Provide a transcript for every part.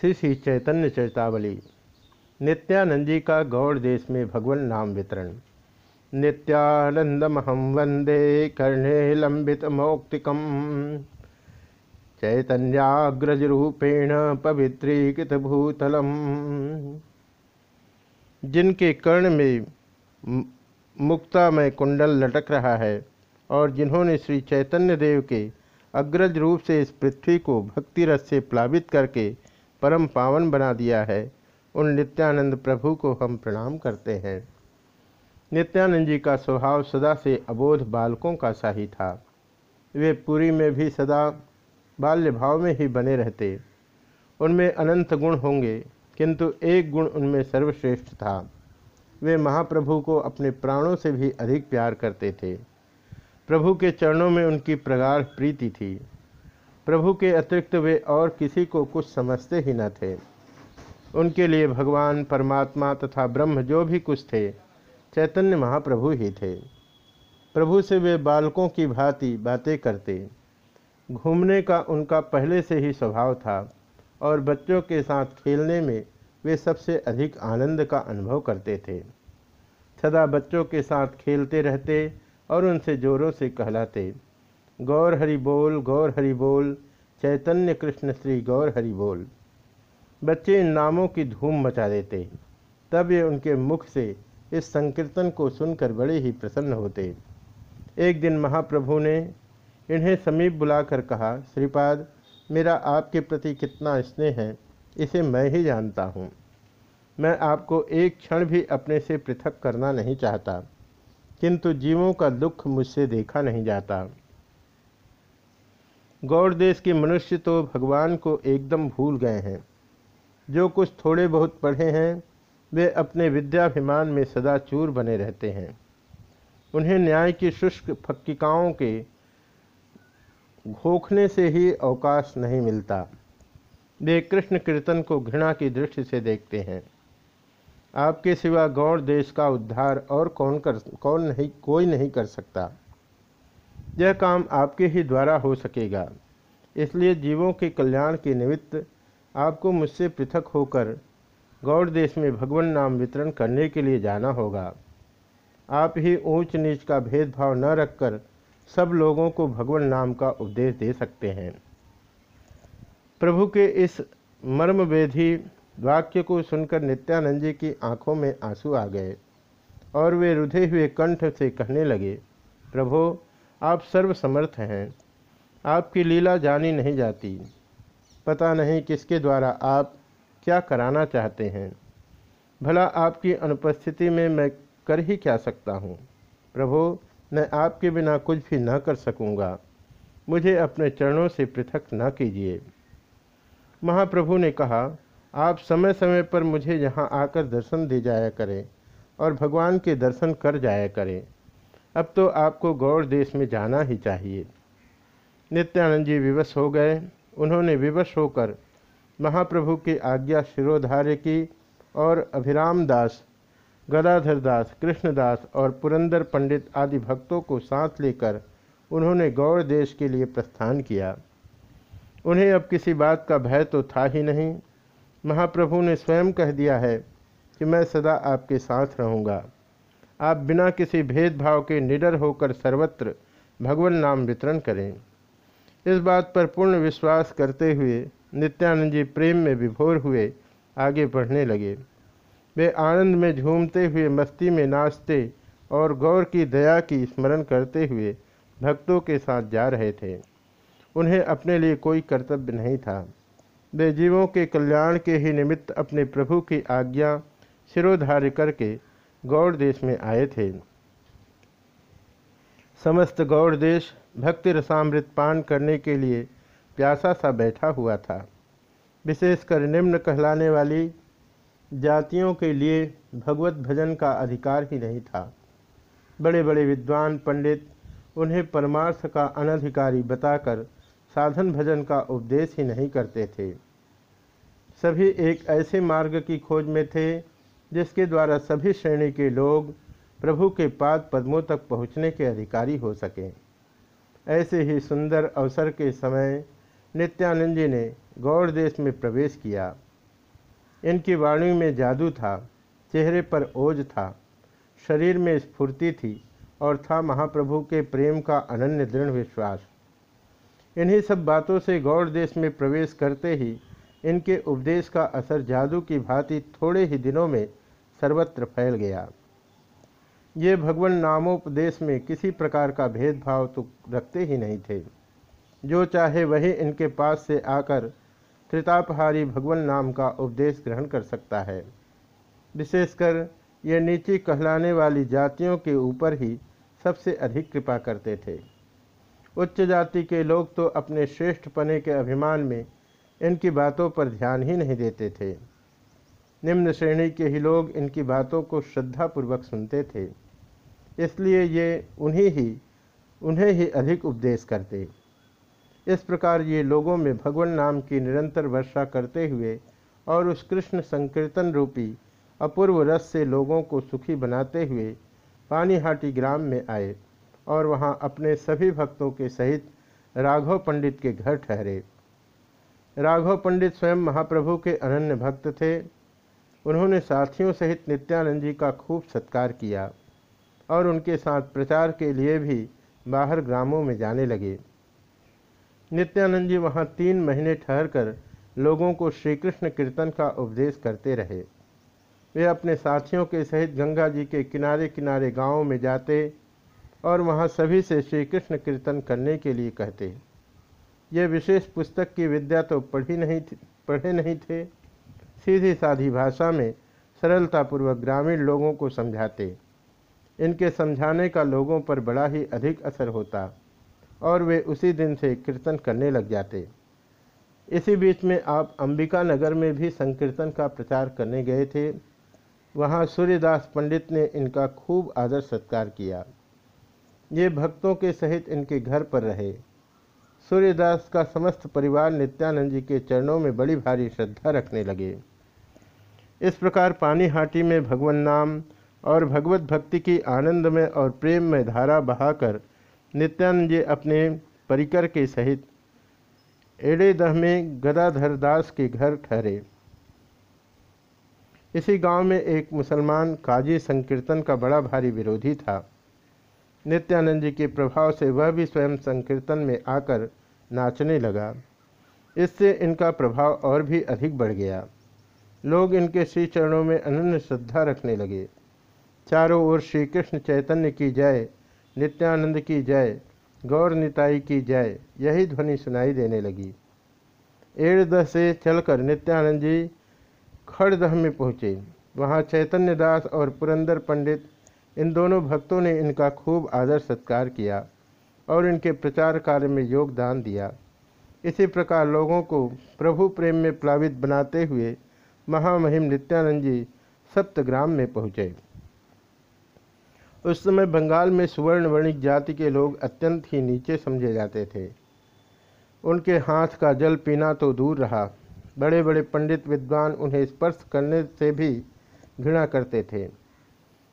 श्री श्री चैतन्य चैतावली नित्यानंद जी का गौड़ देश में भगवान नाम वितरण। नित्यानंदमहम वंदे कर्णे लंबित मौक्तिकम। चैतन्याग्रज रूपेण पवित्रीकृत भूतलम जिनके कर्ण में मुक्ता में कुंडल लटक रहा है और जिन्होंने श्री चैतन्य देव के अग्रज रूप से इस पृथ्वी को भक्ति रस से प्लावित करके परम पावन बना दिया है। उन नित्यानंद प्रभु को हम प्रणाम करते हैं। नित्यानंद जी का स्वभाव सदा से अबोध बालकों का सा ही था। वे पुरी में भी सदा बाल्य भाव में ही बने रहते। उनमें अनंत गुण होंगे, किंतु एक गुण उनमें सर्वश्रेष्ठ था। वे महाप्रभु को अपने प्राणों से भी अधिक प्यार करते थे। प्रभु के चरणों में उनकी प्रगाढ़ प्रीति थी। प्रभु के अतिरिक्त वे और किसी को कुछ समझते ही न थे। उनके लिए भगवान, परमात्मा तथा ब्रह्म जो भी कुछ थे, चैतन्य महाप्रभु ही थे। प्रभु से वे बालकों की भांति बातें करते। घूमने का उनका पहले से ही स्वभाव था और बच्चों के साथ खेलने में वे सबसे अधिक आनंद का अनुभव करते थे। सदा बच्चों के साथ खेलते रहते और उनसे जोरों से कहलाते। गौर हरि बोल, गौर हरि बोल। चैतन्य कृष्ण श्री गौर हरि बोल। बच्चे इन नामों की धूम मचा देते। तब ये उनके मुख से इस संकीर्तन को सुनकर बड़े ही प्रसन्न होते। एक दिन महाप्रभु ने इन्हें समीप बुलाकर कहा, श्रीपाद, मेरा आपके प्रति कितना स्नेह है, इसे मैं ही जानता हूँ। मैं आपको एक क्षण भी अपने से पृथक करना नहीं चाहता, किंतु जीवों का दुख मुझसे देखा नहीं जाता। गौड़ देश के मनुष्य तो भगवान को एकदम भूल गए हैं। जो कुछ थोड़े बहुत पढ़े हैं, वे अपने विद्याभिमान में सदा चूर बने रहते हैं। उन्हें न्याय की शुष्क फक्किकाओं के घोखने से ही अवकाश नहीं मिलता। वे कृष्ण कीर्तन को घृणा की दृष्टि से देखते हैं। आपके सिवा गौड़ देश का उद्धार और कौन कर, कौन नहीं, कोई नहीं कर सकता। यह काम आपके ही द्वारा हो सकेगा। इसलिए जीवों के कल्याण के निमित्त आपको मुझसे पृथक होकर गौड़ देश में भगवान नाम वितरण करने के लिए जाना होगा। आप ही ऊंच नीच का भेदभाव न रखकर सब लोगों को भगवान नाम का उपदेश दे सकते हैं। प्रभु के इस मर्मवेधी वाक्य को सुनकर नित्यानंद जी की आँखों में आँसू आ गए और वे रुधे हुए कंठ से कहने लगे, प्रभु आप सर्वसमर्थ हैं। आपकी लीला जानी नहीं जाती। पता नहीं किसके द्वारा आप क्या कराना चाहते हैं। भला आपकी अनुपस्थिति में मैं कर ही क्या सकता हूँ। प्रभु, मैं आपके बिना कुछ भी न कर सकूँगा। मुझे अपने चरणों से पृथक न कीजिए। महाप्रभु ने कहा, आप समय समय पर मुझे यहाँ आकर दर्शन दे जाया करें और भगवान के दर्शन कर जाया करें। अब तो आपको गौर देश में जाना ही चाहिए। नित्यानंद जी विवश हो गए। उन्होंने विवश होकर महाप्रभु की आज्ञा शिरोधार्य की और अभिराम दास गदाधर दास कृष्णदास और पुरंदर पंडित आदि भक्तों को साथ लेकर उन्होंने गौर देश के लिए प्रस्थान किया। उन्हें अब किसी बात का भय तो था ही नहीं। महाप्रभु ने स्वयं कह दिया है कि मैं सदा आपके साथ रहूँगा। आप बिना किसी भेदभाव के निडर होकर सर्वत्र भगवान नाम वितरण करें। इस बात पर पूर्ण विश्वास करते हुए नित्यानंद जी प्रेम में विभोर हुए आगे बढ़ने लगे। वे आनंद में झूमते हुए मस्ती में नाचते और गौर की दया की स्मरण करते हुए भक्तों के साथ जा रहे थे। उन्हें अपने लिए कोई कर्तव्य नहीं था। वे जीवों के कल्याण के ही निमित्त अपने प्रभु की आज्ञा शिरोधार्य करके गौड़ देश में आए थे। समस्त गौड़ देश भक्ति रसामृत पान करने के लिए प्यासा सा बैठा हुआ था। विशेषकर निम्न कहलाने वाली जातियों के लिए भगवत भजन का अधिकार ही नहीं था। बड़े बड़े विद्वान पंडित उन्हें परमार्थ का अनधिकारी बताकर साधन भजन का उपदेश ही नहीं करते थे। सभी एक ऐसे मार्ग की खोज में थे जिसके द्वारा सभी श्रेणी के लोग प्रभु के पाद पद्मों तक पहुँचने के अधिकारी हो सकें। ऐसे ही सुंदर अवसर के समय नित्यानंद जी ने गौड़ देश में प्रवेश किया। इनकी वाणी में जादू था, चेहरे पर ओज था, शरीर में स्फूर्ति थी और था महाप्रभु के प्रेम का अनन्य दृढ़ विश्वास। इन्हीं सब बातों से गौड़ देश में प्रवेश करते ही इनके उपदेश का असर जादू की भांति थोड़े ही दिनों में सर्वत्र फैल गया। ये भगवान नामोपदेश में किसी प्रकार का भेदभाव तो रखते ही नहीं थे। जो चाहे वही इनके पास से आकर त्रितापहारी भगवान नाम का उपदेश ग्रहण कर सकता है। विशेषकर ये नीची कहलाने वाली जातियों के ऊपर ही सबसे अधिक कृपा करते थे। उच्च जाति के लोग तो अपने श्रेष्ठ पने के अभिमान में इनकी बातों पर ध्यान ही नहीं देते थे। निम्न श्रेणी के ही लोग इनकी बातों को श्रद्धापूर्वक सुनते थे। इसलिए ये उन्हीं ही, उन्हें ही अधिक उपदेश करते। इस प्रकार ये लोगों में भगवान नाम की निरंतर वर्षा करते हुए और उस कृष्ण संकीर्तन रूपी अपूर्व रस से लोगों को सुखी बनाते हुए पानीहाटी ग्राम में आए और वहाँ अपने सभी भक्तों के सहित राघव पंडित के घर ठहरे। राघव पंडित स्वयं महाप्रभु के अनन्य भक्त थे। उन्होंने साथियों सहित नित्यानंद जी का खूब सत्कार किया और उनके साथ प्रचार के लिए भी बाहर ग्रामों में जाने लगे। नित्यानंद जी वहाँ तीन महीने ठहरकर लोगों को श्री कृष्ण कीर्तन का उपदेश करते रहे। वे अपने साथियों के सहित गंगा जी के किनारे किनारे गाँवों में जाते और वहाँ सभी से श्री कृष्ण कीर्तन करने के लिए कहते। ये विशेष पुस्तक की विद्या तो पढ़ी नहीं पढ़े नहीं थे सीधी साधी भाषा में सरलतापूर्वक ग्रामीण लोगों को समझाते। इनके समझाने का लोगों पर बड़ा ही अधिक असर होता और वे उसी दिन से कीर्तन करने लग जाते। इसी बीच में आप अंबिका नगर में भी संकीर्तन का प्रचार करने गए थे। वहाँ सूर्यदास पंडित ने इनका खूब आदर सत्कार किया। ये भक्तों के सहित इनके घर पर रहे। सूर्यदास का समस्त परिवार नित्यानंद जी के चरणों में बड़ी भारी श्रद्धा रखने लगे। इस प्रकार पानीहाटी में भगवान नाम और भगवत भक्ति की आनंद में और प्रेम में धारा बहाकर नित्यानंद जी अपने परिकर के सहित एड़ेदह में गदाधर दास के घर ठहरे। इसी गाँव में एक मुसलमान काजी संकीर्तन का बड़ा भारी विरोधी था। नित्यानंद जी के प्रभाव से वह भी स्वयं संकीर्तन में आकर नाचने लगा। इससे इनका प्रभाव और भी अधिक बढ़ गया। लोग इनके श्री चरणों में अनन्य श्रद्धा रखने लगे। चारों ओर श्री कृष्ण चैतन्य की जय, नित्यानंद की जय, गौर निताई की जय, यही ध्वनि सुनाई देने लगी। एड़दह से चलकर नित्यानंद जी खड़दह में पहुँचे। वहाँ चैतन्य दास और पुरंदर पंडित इन दोनों भक्तों ने इनका खूब आदर सत्कार किया। और इनके प्रचार कार्य में योगदान दिया। इसी प्रकार लोगों को प्रभु प्रेम में प्लावित बनाते हुए महामहिम नित्यानंद जी सप्तग्राम में पहुँचे। उस समय बंगाल में सुवर्ण वर्णिक जाति के लोग अत्यंत ही नीचे समझे जाते थे। उनके हाथ का जल पीना तो दूर रहा। बड़े बड़े पंडित विद्वान उन्हें स्पर्श करने से भी घृणा करते थे।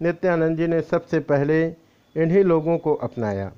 नित्यानंद जी ने सबसे पहले इन्हीं लोगों को अपनाया।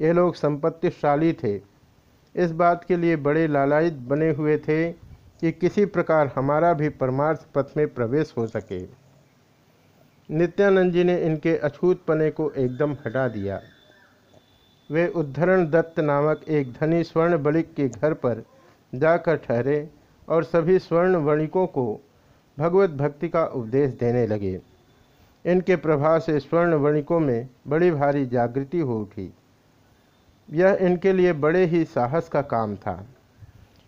ये लोग संपत्तिशाली थे। इस बात के लिए बड़े लालायित बने हुए थे कि किसी प्रकार हमारा भी परमार्थ पथ में प्रवेश हो सके। नित्यानंद जी ने इनके अछूत पने को एकदम हटा दिया। वे उद्धरण दत्त नामक एक धनी स्वर्ण बलिक के घर पर जाकर ठहरे और सभी स्वर्ण वणिकों को भगवत भक्ति का उपदेश देने लगे। इनके प्रभाव से स्वर्ण वणिकों में बड़ी भारी जागृति हो उठी। यह इनके लिए बड़े ही साहस का काम था।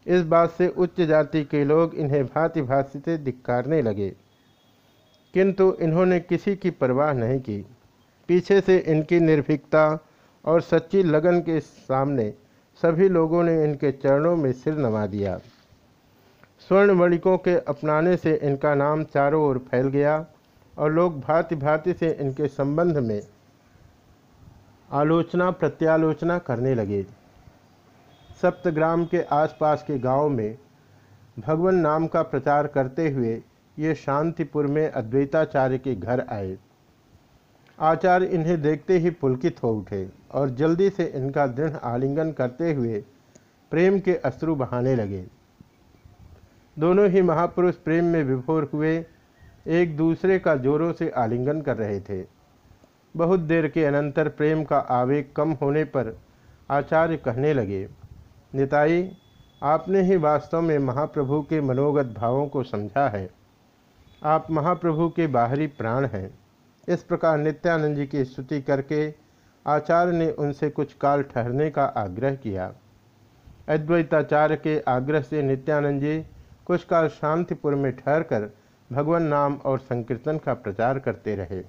इस बात से उच्च जाति के लोग इन्हें भांति भांति से धिक्कारने लगे। किंतु इन्होंने किसी की परवाह नहीं की। पीछे से इनकी निर्भीकता और सच्ची लगन के सामने सभी लोगों ने इनके चरणों में सिर नवा दिया। स्वर्ण वणिकों के अपनाने से इनका नाम चारों ओर फैल गया और लोग भांति भांति से इनके संबंध में आलोचना, प्रत्यालोचना करने लगे। सप्तग्राम के आसपास के गाँव में भगवान नाम का प्रचार करते हुए ये शांतिपुर में अद्वैताचार्य के घर आए। आचार्य इन्हें देखते ही पुलकित हो उठे और जल्दी से इनका दृढ़ आलिंगन करते हुए प्रेम के अश्रु बहाने लगे। दोनों ही महापुरुष प्रेम में विभोर हुए, एक दूसरे का जोरों से आलिंगन कर रहे थे। बहुत देर के अनंतर प्रेम का आवेग कम होने पर आचार्य कहने लगे, निताई, आपने ही वास्तव में महाप्रभु के मनोगत भावों को समझा है। आप महाप्रभु के बाहरी प्राण हैं। इस प्रकार नित्यानंद जी की स्तुति करके आचार्य ने उनसे कुछ काल ठहरने का आग्रह किया। अद्वैताचार्य के आग्रह से नित्यानंद जी कुछ काल शांतिपुर में ठहरकर भगवान नाम और संकीर्तन का प्रचार करते रहे।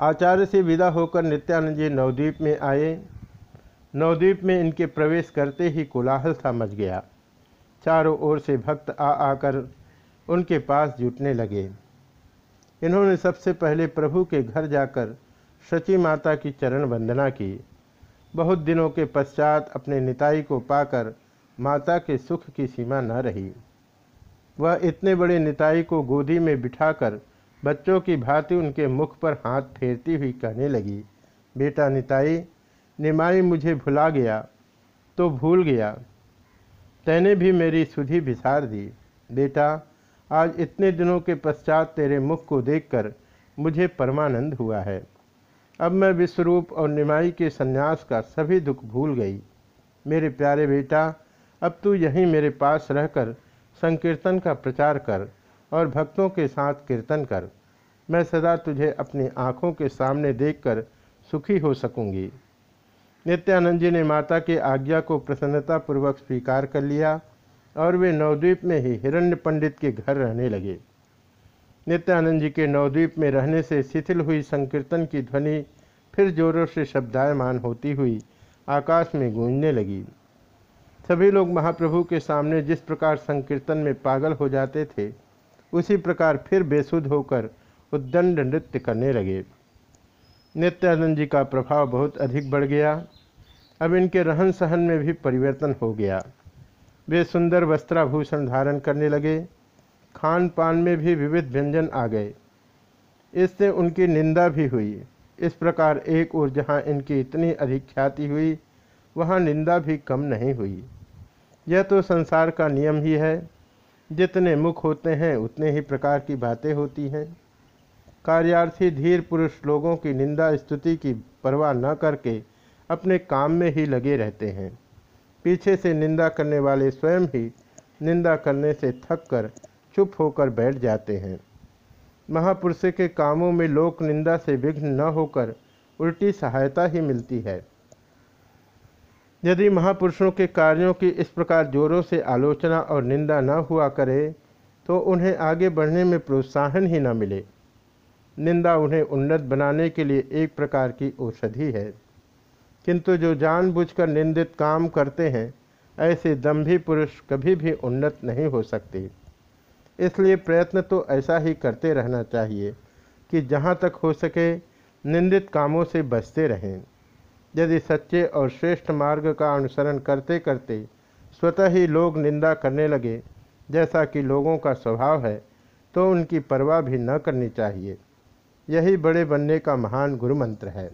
आचार्य से विदा होकर नित्यानंद जी नवद्वीप में आए। नवद्वीप में इनके प्रवेश करते ही कोलाहल सा मच गया। चारों ओर से भक्त आ आकर उनके पास जुटने लगे। इन्होंने सबसे पहले प्रभु के घर जाकर शची माता की चरण वंदना की। बहुत दिनों के पश्चात अपने निताई को पाकर माता के सुख की सीमा न रही। वह इतने बड़े निताई को गोदी में बिठाकर बच्चों की भांति उनके मुख पर हाथ फेरती हुई कहने लगी, बेटा निताई, निमाई मुझे भुला गया तो भूल गया। तैने भी मेरी सुधि भिसार दी। बेटा, आज इतने दिनों के पश्चात तेरे मुख को देखकर मुझे परमानंद हुआ है। अब मैं विश्वरूप और निमाई के सन्यास का सभी दुख भूल गई। मेरे प्यारे बेटा, अब तू यहीं मेरे पास रहकर संकीर्तन का प्रचार कर। और भक्तों के साथ कीर्तन कर। मैं सदा तुझे अपनी आँखों के सामने देखकर सुखी हो सकूँगी। नित्यानंद जी ने माता के आज्ञा को प्रसन्नतापूर्वक स्वीकार कर लिया और वे नवद्वीप में ही हिरण्य पंडित के घर रहने लगे। नित्यानंद जी के नवद्वीप में रहने से शिथिल हुई संकीर्तन की ध्वनि फिर जोरों से शब्दायमान होती हुई आकाश में गूंजने लगी। सभी लोग महाप्रभु के सामने जिस प्रकार संकीर्तन में पागल हो जाते थे उसी प्रकार फिर बेसुध होकर उद्दंड नृत्य करने लगे। नित्यानंद जी का प्रभाव बहुत अधिक बढ़ गया। अब इनके रहन सहन में भी परिवर्तन हो गया। वे सुंदर वस्त्राभूषण धारण करने लगे। खान पान में भी विविध व्यंजन आ गए। इससे उनकी निंदा भी हुई। इस प्रकार एक ओर जहाँ इनकी इतनी अधिक ख्याति हुई, वहाँ निंदा भी कम नहीं हुई। यह तो संसार का नियम ही है। जितने मुख होते हैं, उतने ही प्रकार की बातें होती हैं। कार्यार्थी धीर पुरुष लोगों की निंदा स्तुति की परवाह न करके अपने काम में ही लगे रहते हैं। पीछे से निंदा करने वाले स्वयं ही निंदा करने से थक कर चुप होकर बैठ जाते हैं। महापुरुष के कामों में लोक निंदा से विघ्न न होकर उल्टी सहायता ही मिलती है। यदि महापुरुषों के कार्यों की इस प्रकार जोरों से आलोचना और निंदा न हुआ करे तो उन्हें आगे बढ़ने में प्रोत्साहन ही न मिले। निंदा उन्हें उन्नत बनाने के लिए एक प्रकार की औषधि है। किंतु जो जानबूझकर निंदित काम करते हैं, ऐसे दम्भी पुरुष कभी भी उन्नत नहीं हो सकते। इसलिए प्रयत्न तो ऐसा ही करते रहना चाहिए कि जहाँ तक हो सके, निंदित कामों से बचते रहें। यदि सच्चे और श्रेष्ठ मार्ग का अनुसरण करते करते स्वतः ही लोग निंदा करने लगे, जैसा कि लोगों का स्वभाव है तो उनकी परवाह भी न करनी चाहिए। यही बड़े बनने का महान गुरु मंत्र है।